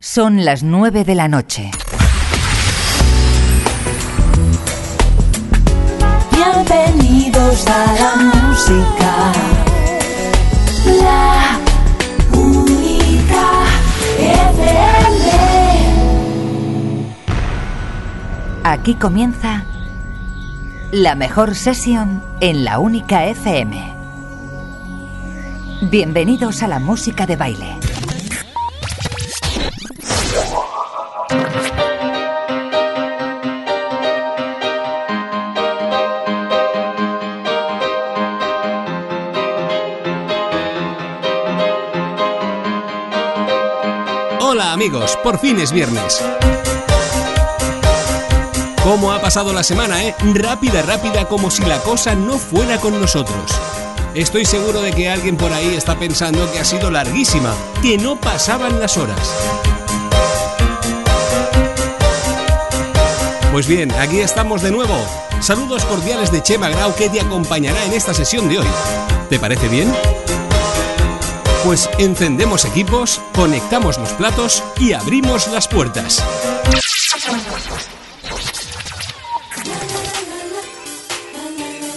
Son las nueve de la noche. Bienvenidos a la música. La única FM. Aquí comienza la mejor sesión en la única FM. Bienvenidos a la música de baile. Amigos, por fin es viernes. ¿Cómo ha pasado la semana, eh? Rápida, rápida, como si la cosa no fuera con nosotros. Estoy seguro de que alguien por ahí está pensando que ha sido larguísima, que no pasaban las horas. Pues bien, aquí estamos de nuevo. Saludos cordiales de Chema Grau que te acompañará en esta sesión de hoy. ¿Te parece bien? Pues encendemos equipos, conectamos los platos y abrimos las puertas.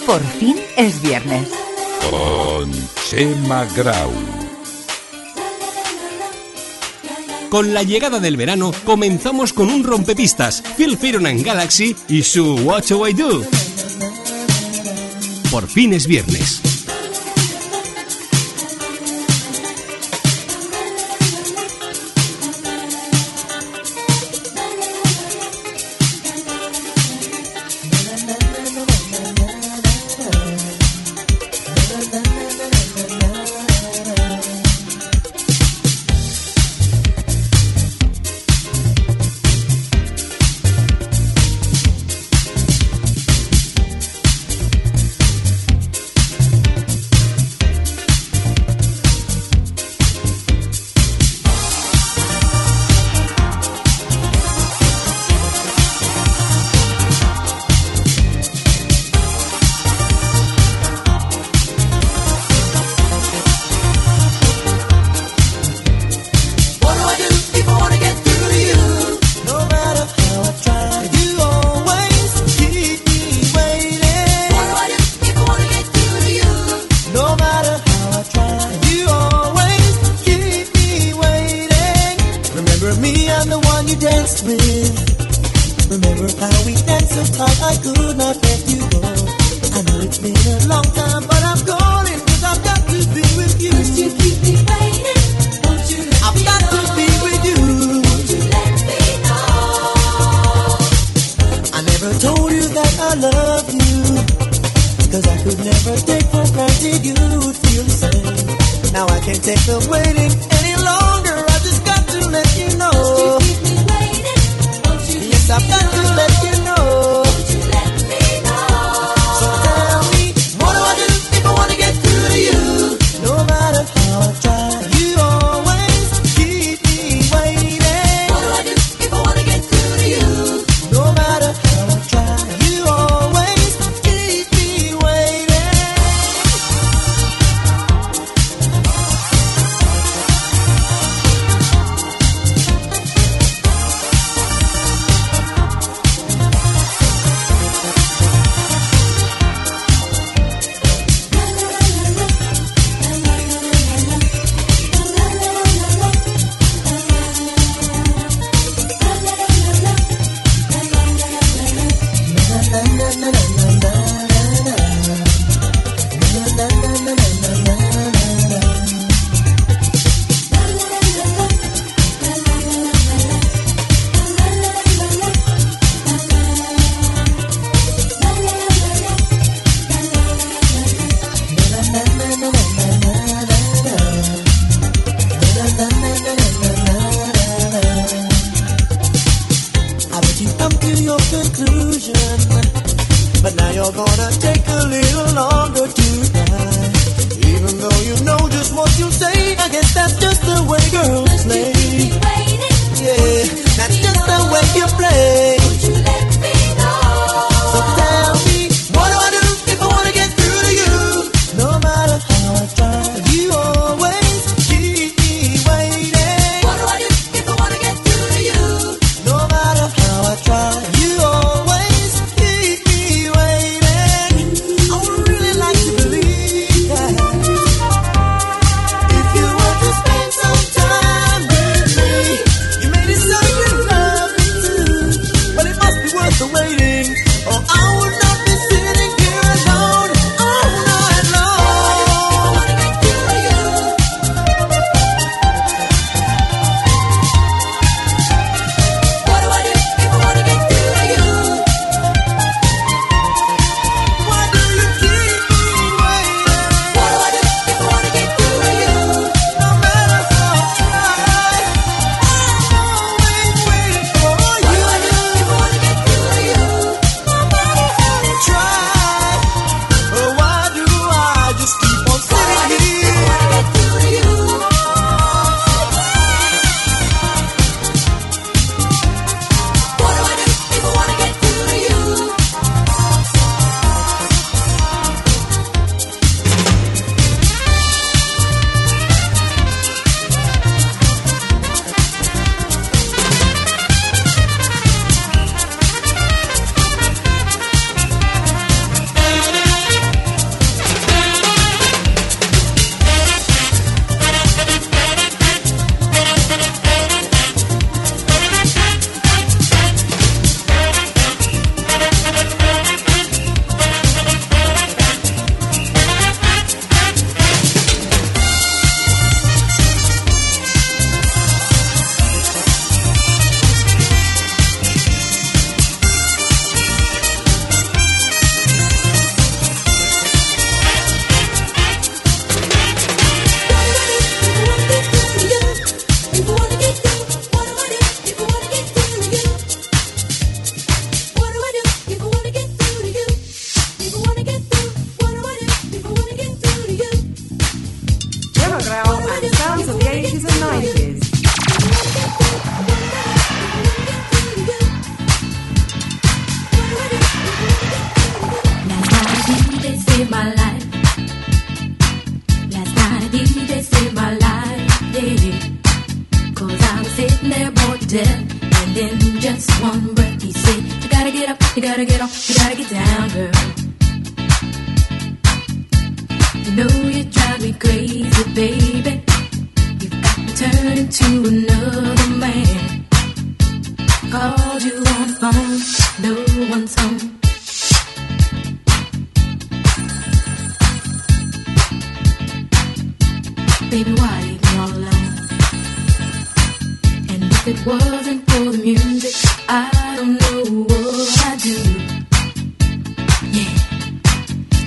Por fin es viernes. Con Chema Grau. Con la llegada del verano comenzamos con un rompepistas, Phil Fearon Galaxy y su What Do I Do. Por fin es viernes. Know you drive me crazy, baby. You've got me turning to another man. Called you on the phone, no one's home. Baby, why leave me all alone? And if it wasn't for the music, I don't know what I'd do.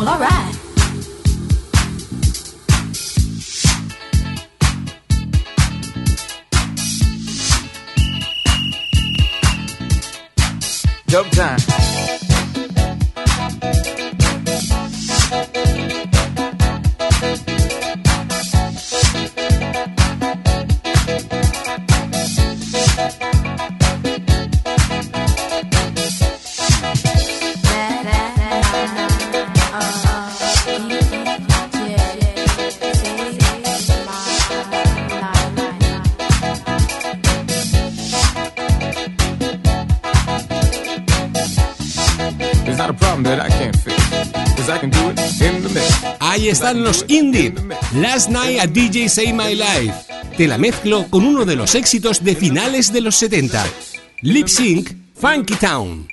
Well, all right. Jump time. Ahí están los indie. Last Night a DJ Say My Life. Te la mezclo con uno de los éxitos de finales de los 70. Lip Sync, Funky Town.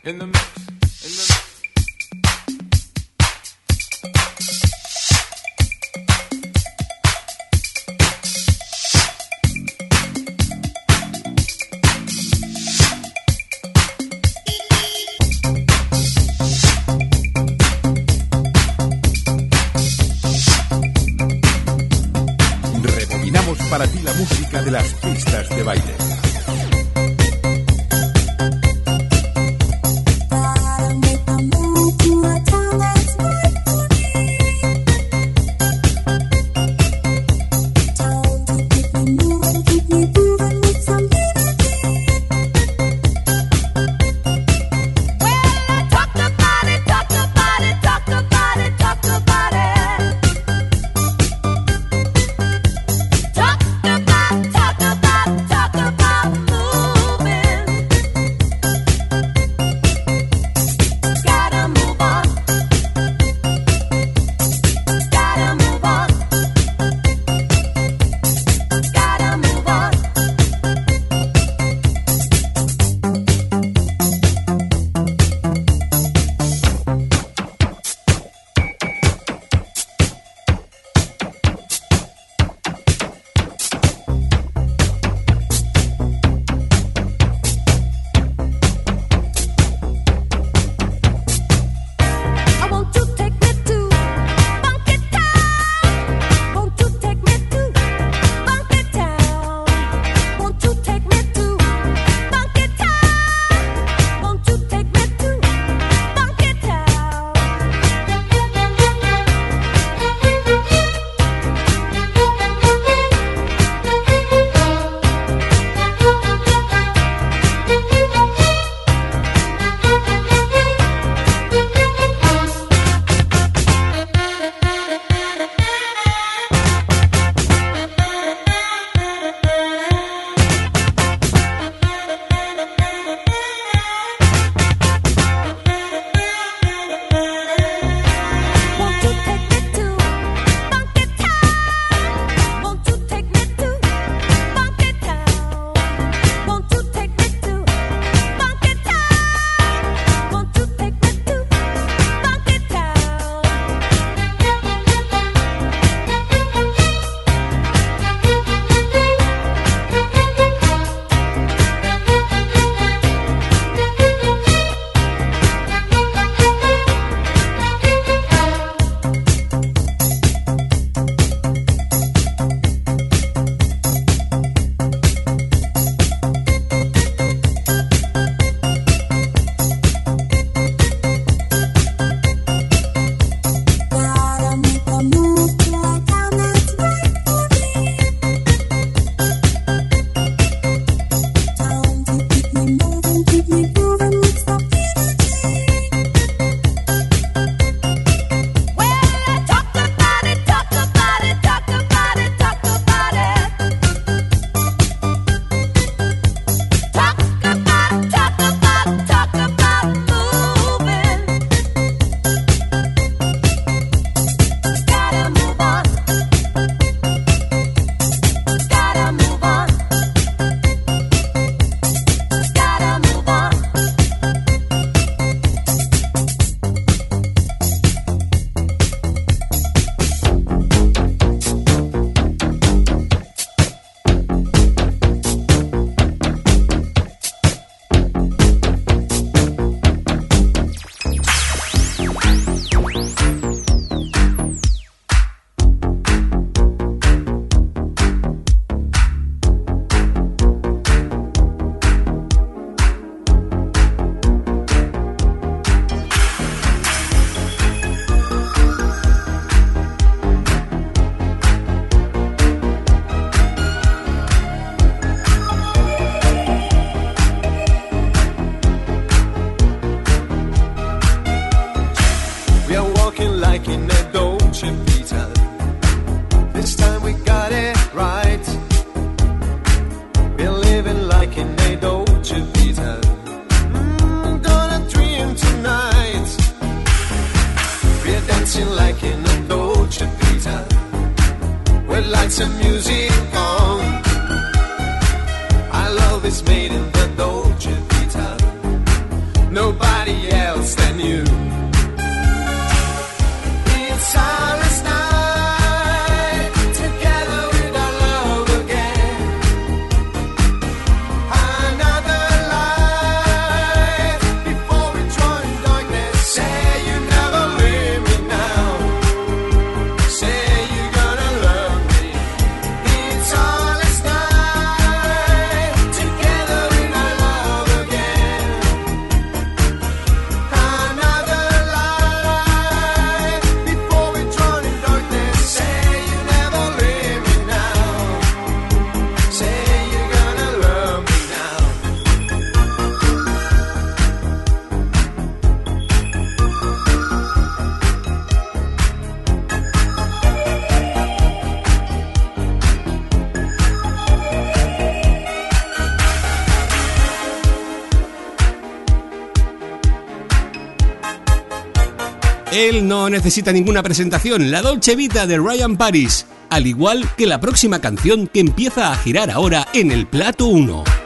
Él no necesita ninguna presentación, la Dolce Vita de Ryan Paris, al igual que la próxima canción que empieza a girar ahora en el plato 1.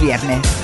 viernes.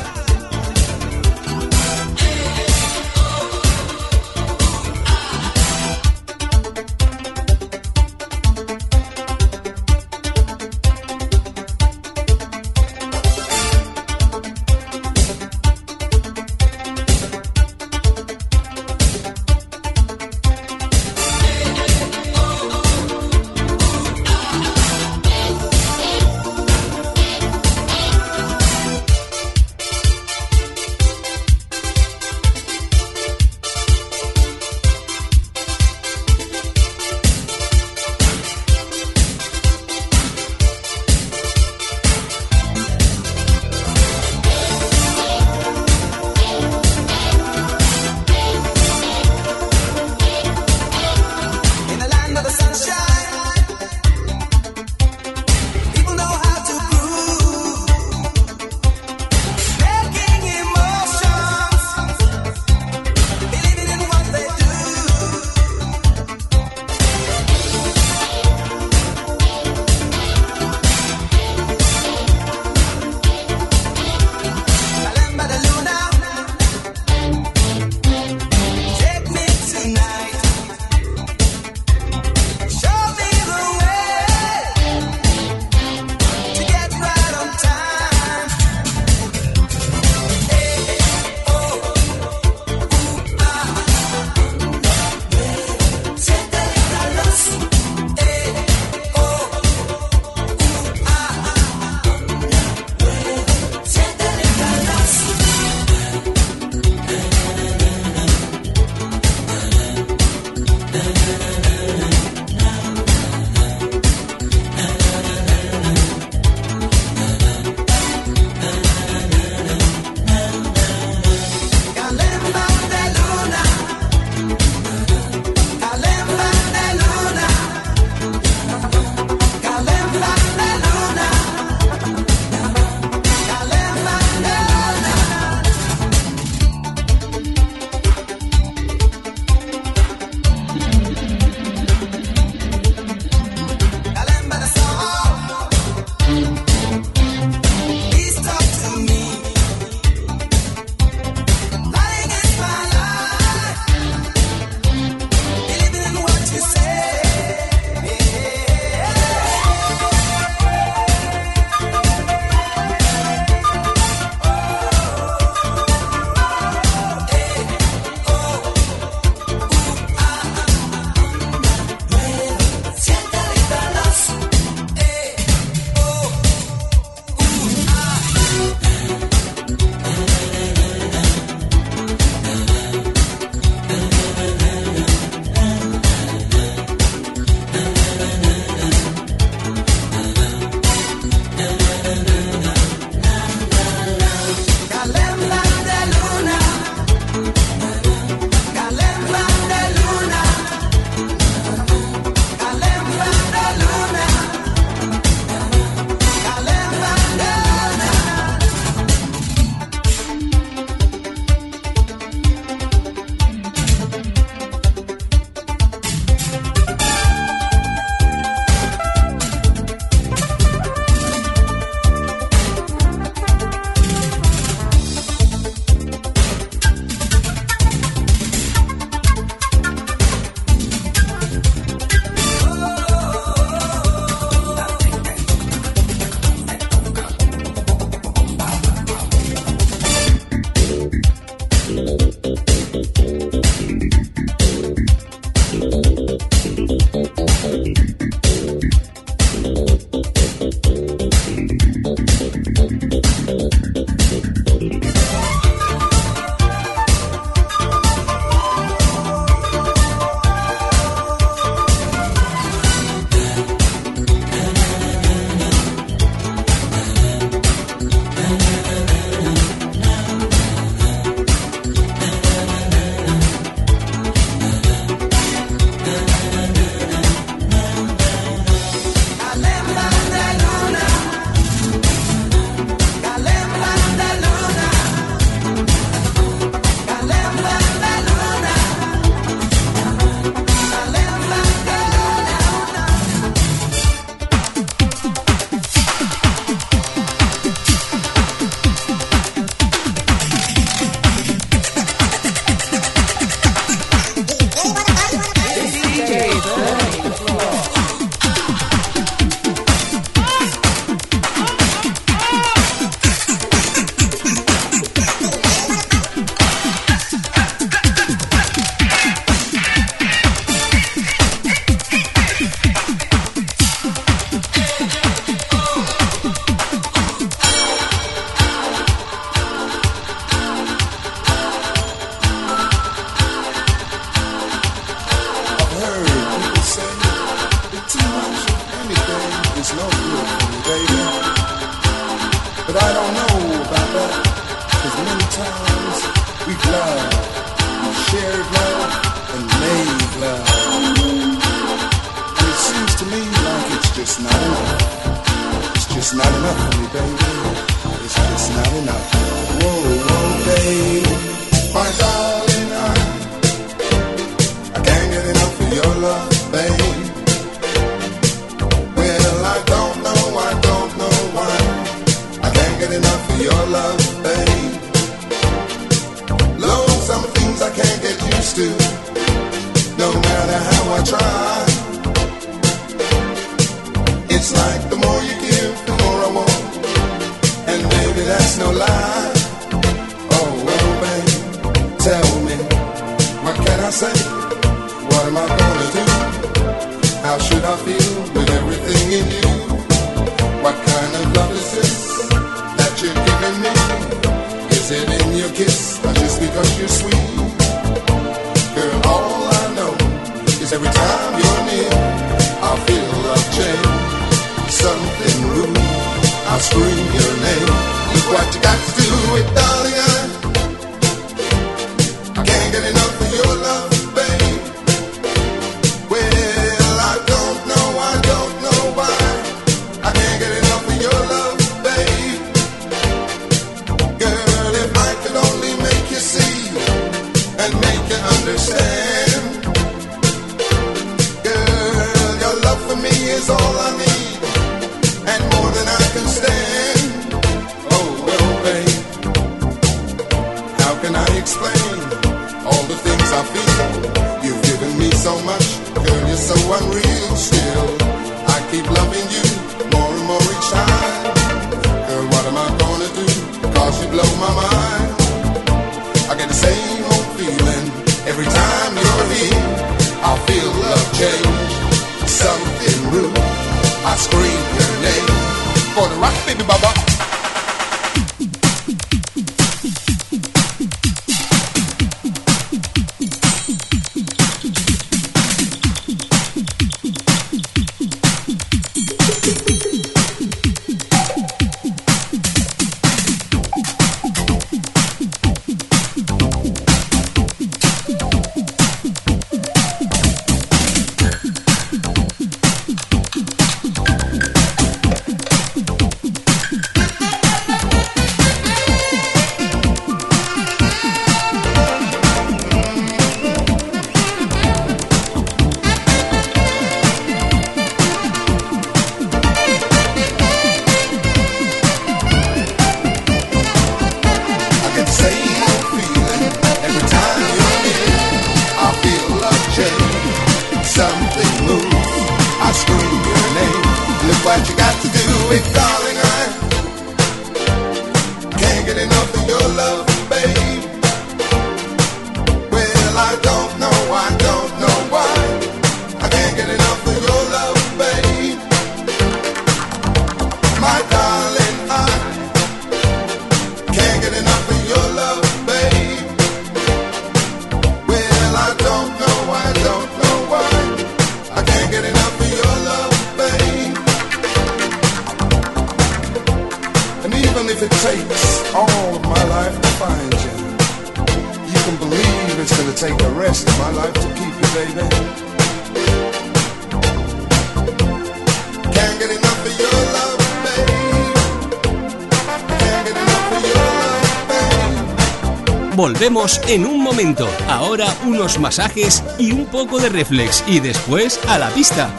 en un momento. Ahora unos masajes y un poco de reflex y después a la pista.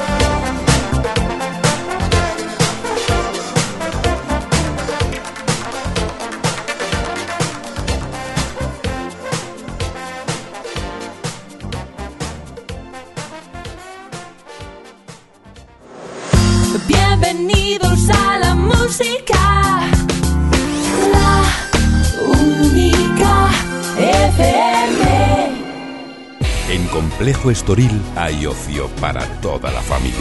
Estoril hay ocio para toda la familia.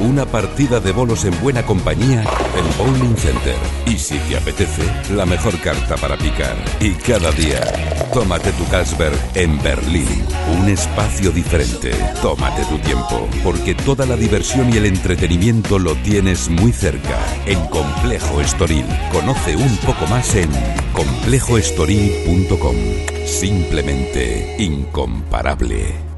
Una partida de bolos en buena compañía en Bowling Center. Y si te apetece, la mejor carta para picar. Y cada día, tómate tu Carlsberg en Berlín. Un espacio diferente. Tómate tu tiempo, porque toda la diversión y el entretenimiento lo tienes muy cerca. En Complejo Estoril. Conoce un poco más en complejoestoril.com. Simplemente incomparable.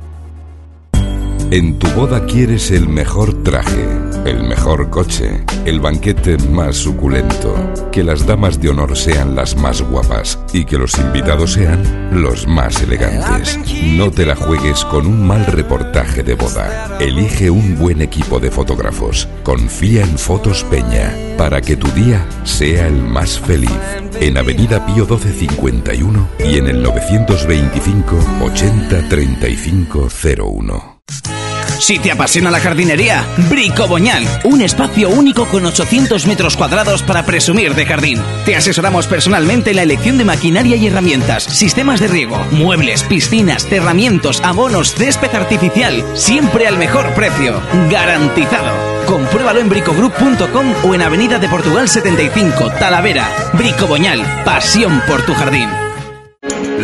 En tu boda quieres el mejor traje, el mejor coche, el banquete más suculento, que las damas de honor sean las más guapas y que los invitados sean los más elegantes. No te la juegues con un mal reportaje de boda. Elige un buen equipo de fotógrafos. Confía en Fotos Peña para que tu día sea el más feliz. En Avenida Pío 1251 y en el 925 80 35 01. Si te apasiona la jardinería, Brico Boñal, un espacio único con 800 metros cuadrados para presumir de jardín. Te asesoramos personalmente en la elección de maquinaria y herramientas, sistemas de riego, muebles, piscinas, cerramientos, abonos, césped artificial, siempre al mejor precio, garantizado. Compruébalo en bricogroup.com o en Avenida de Portugal 75, Talavera. Brico Boñal, pasión por tu jardín.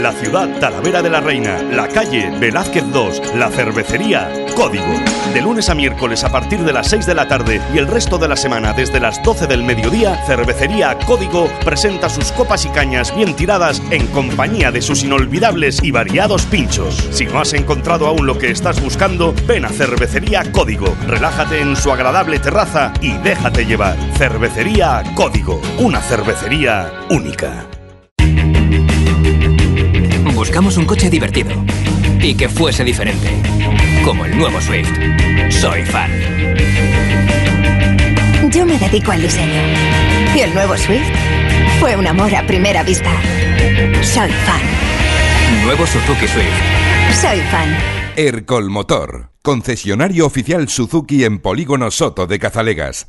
La ciudad Talavera de la Reina, la calle Velázquez 2, la cervecería Código. De lunes a miércoles a partir de las 6 de la tarde y el resto de la semana desde las 12 del mediodía, Cervecería Código presenta sus copas y cañas bien tiradas en compañía de sus inolvidables y variados pinchos. Si no has encontrado aún lo que estás buscando, ven a Cervecería Código. Relájate en su agradable terraza y déjate llevar. Cervecería Código, una cervecería única. Buscamos un coche divertido y que fuese diferente, como el nuevo Swift. Soy fan. Yo me dedico al diseño. Y el nuevo Swift fue un amor a primera vista. Soy fan. Nuevo Suzuki Swift. Soy fan. Ercol Motor, concesionario oficial Suzuki en Polígono Soto de Cazalegas.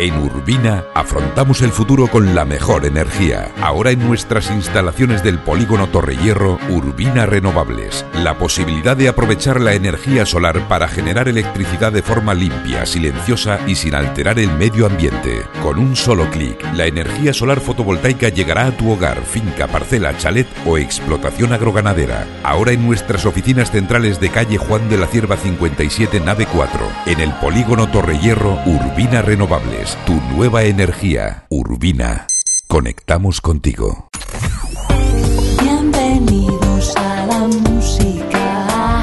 En Urbina afrontamos el futuro con la mejor energía. Ahora en nuestras instalaciones del polígono Torrehierro, Urbina Renovables. La posibilidad de aprovechar la energía solar para generar electricidad de forma limpia, silenciosa y sin alterar el medio ambiente. Con un solo clic, la energía solar fotovoltaica llegará a tu hogar, finca, parcela, chalet o explotación agroganadera. Ahora en nuestras oficinas centrales de calle Juan de la Cierva 57, nave 4. En el polígono Torrehierro, Urbina Renovables. Tu nueva energía. Urbina. Conectamos contigo. Bienvenidos a la música,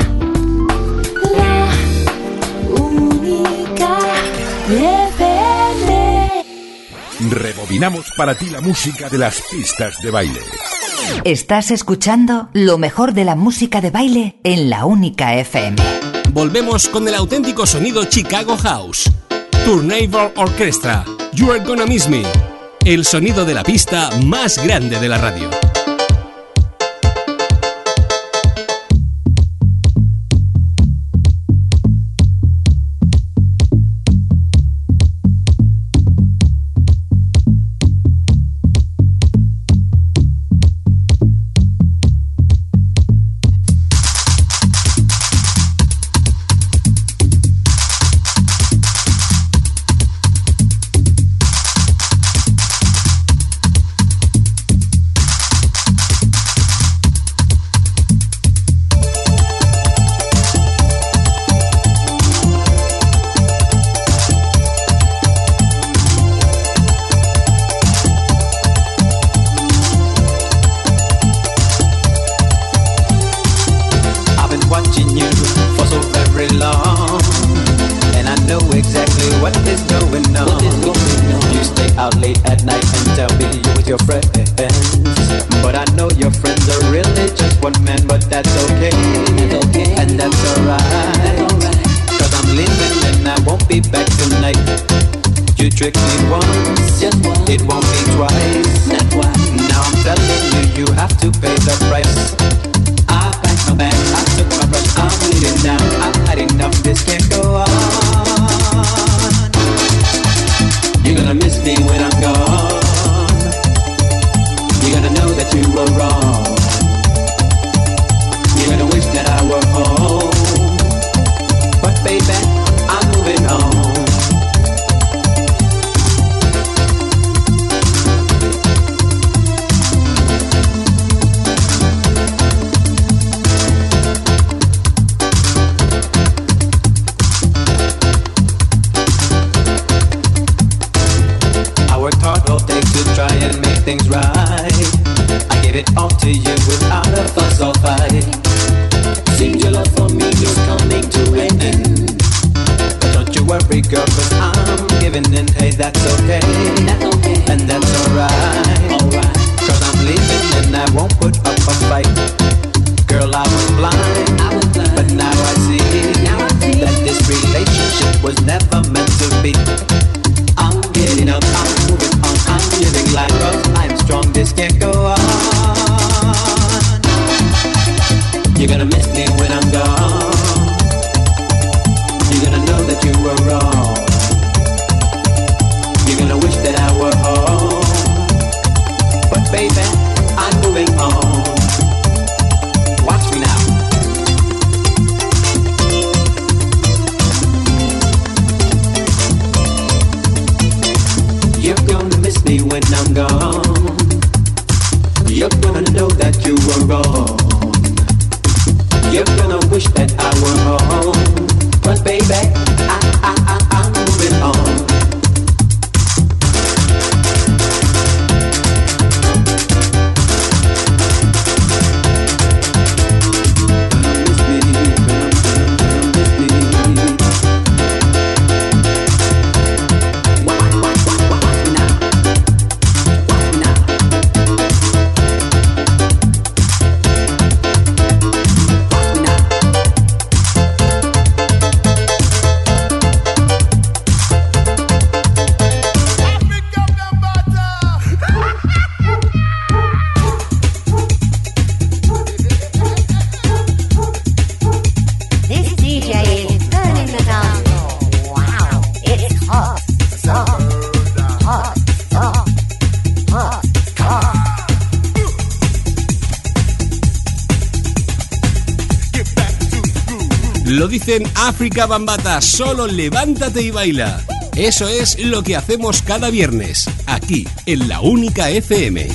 la única FM. Rebobinamos para ti la música de las pistas de baile. Estás escuchando lo mejor de la música de baile en la única FM. Volvemos con el auténtico sonido Chicago House. Neighbor Orchestra. You are gonna miss me. El sonido de la pista más grande de la radio. suffer. Your love for me is coming to an end. But don't you worry, I'm giving in, hey, that's okay. Lo dicen África Bambata, solo levántate y baila. Eso es lo que hacemos cada viernes, aquí, en la única FM.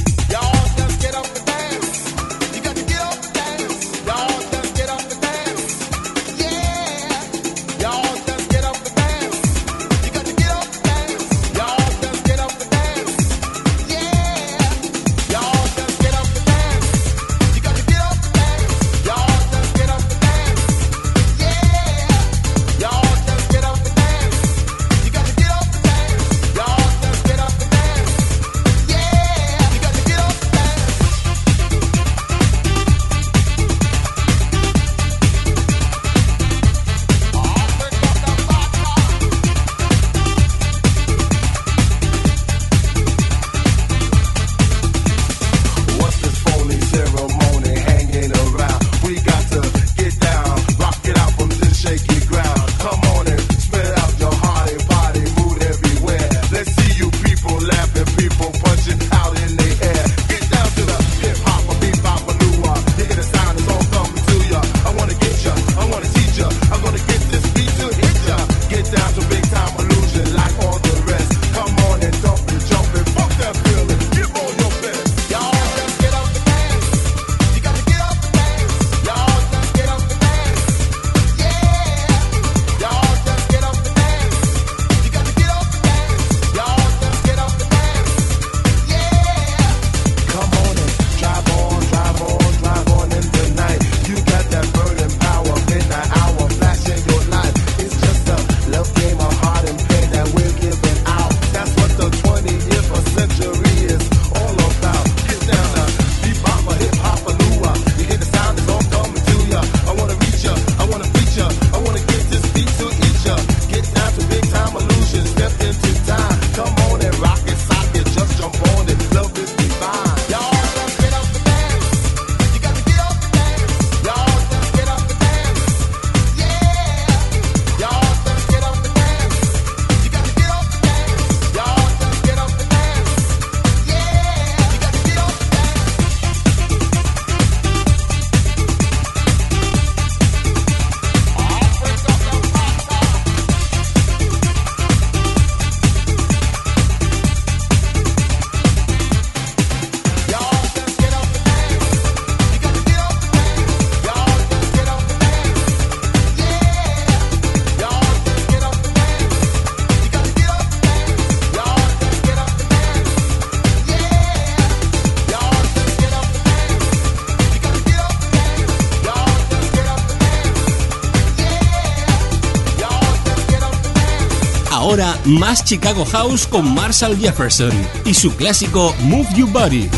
Más Chicago House con Marshall Jefferson y su clásico Move Your Body.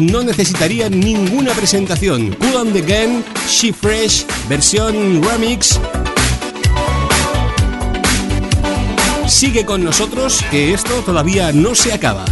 no necesitarían ninguna presentación. Cool on the Game, She Fresh, versión remix. Sigue con nosotros que esto todavía no se acaba.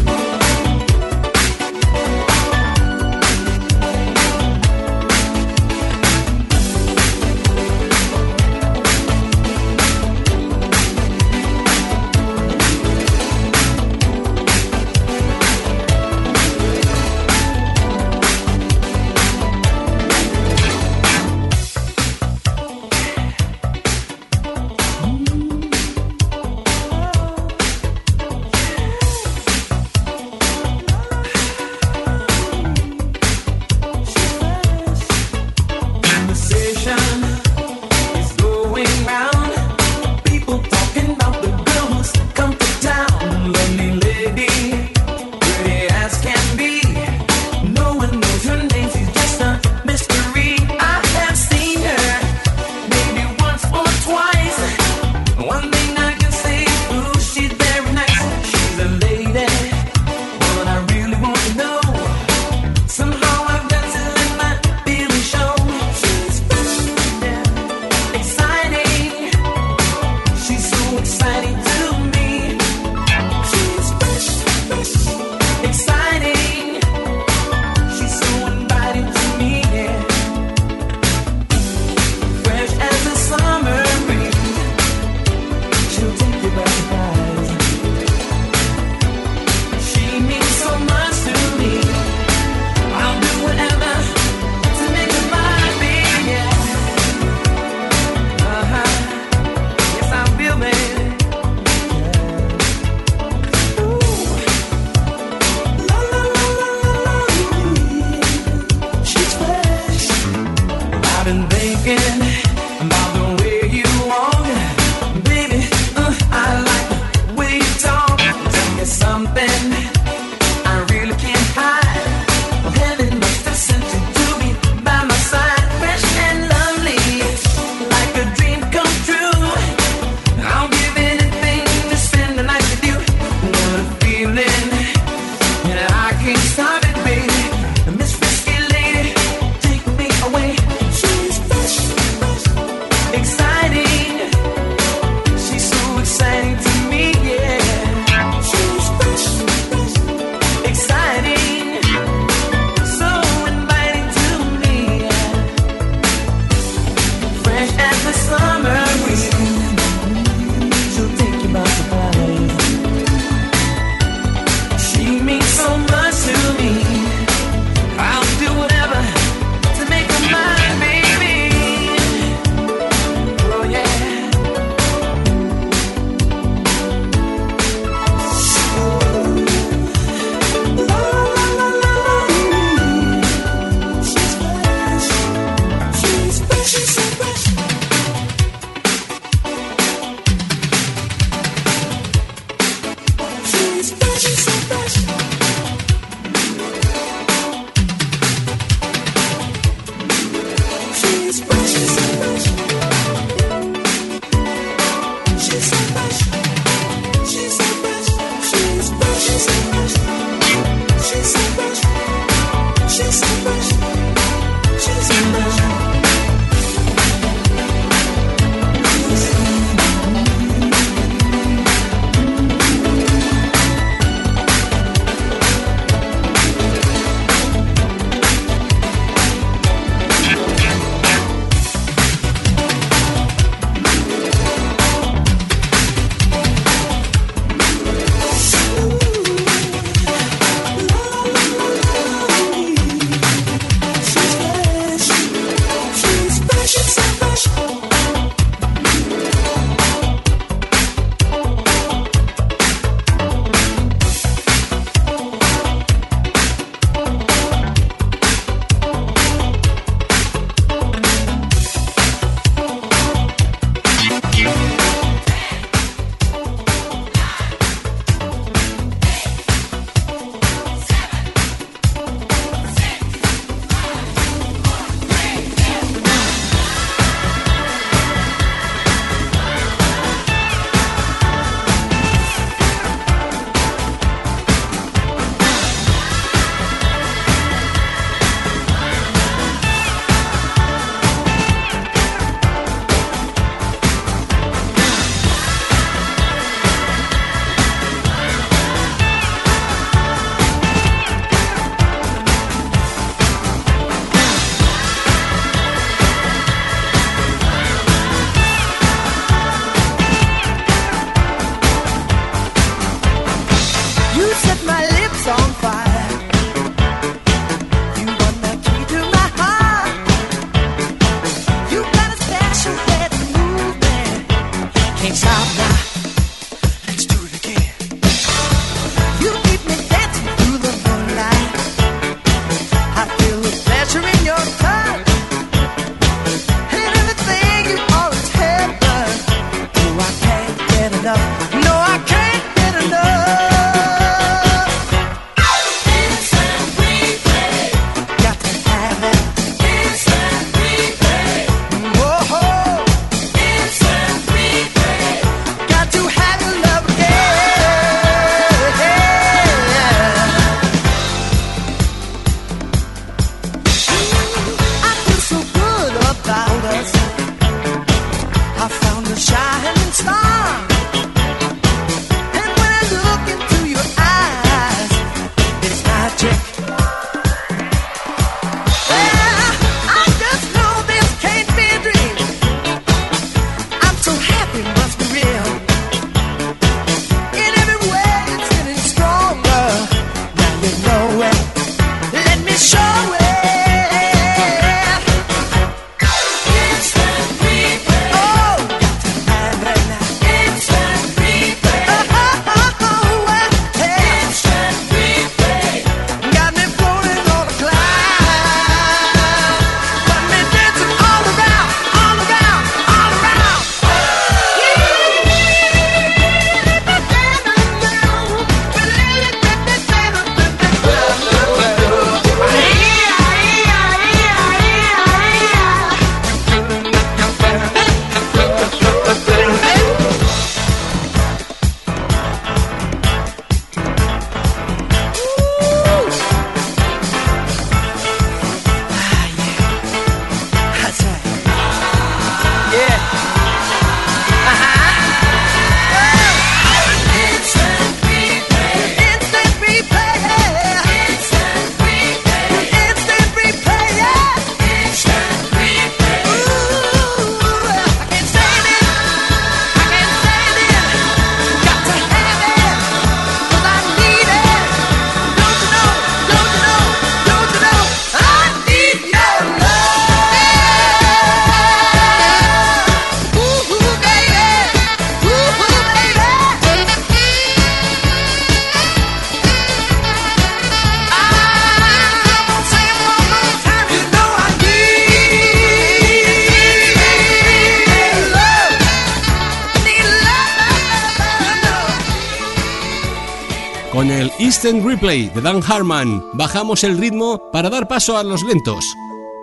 de Dan Harman. Bajamos el ritmo para dar paso a los lentos,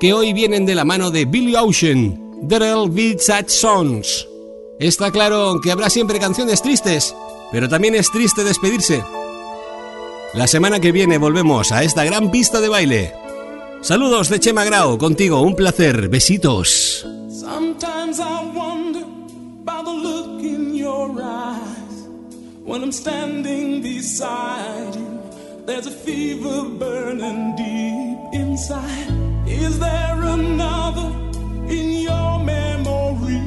que hoy vienen de la mano de Billy Ocean, Daryl Be Such Songs. Está claro que habrá siempre canciones tristes, pero también es triste despedirse. La semana que viene volvemos a esta gran pista de baile. Saludos de Chema Grau, contigo un placer, besitos. Sometimes I wonder the look in your eyes when I'm standing beside you. There's a fever burning deep inside. Is there another in your memory?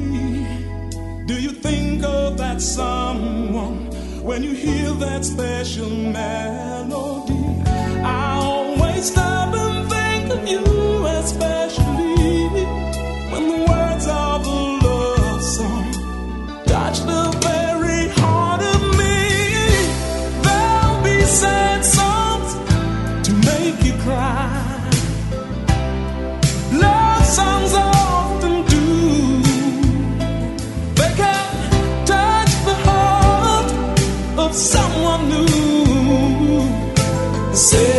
Do you think of that someone when you hear that special melody? I always stop and think of you, especially when the você.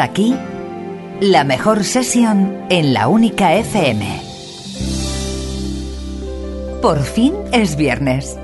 aquí la mejor sesión en la única FM. Por fin es viernes.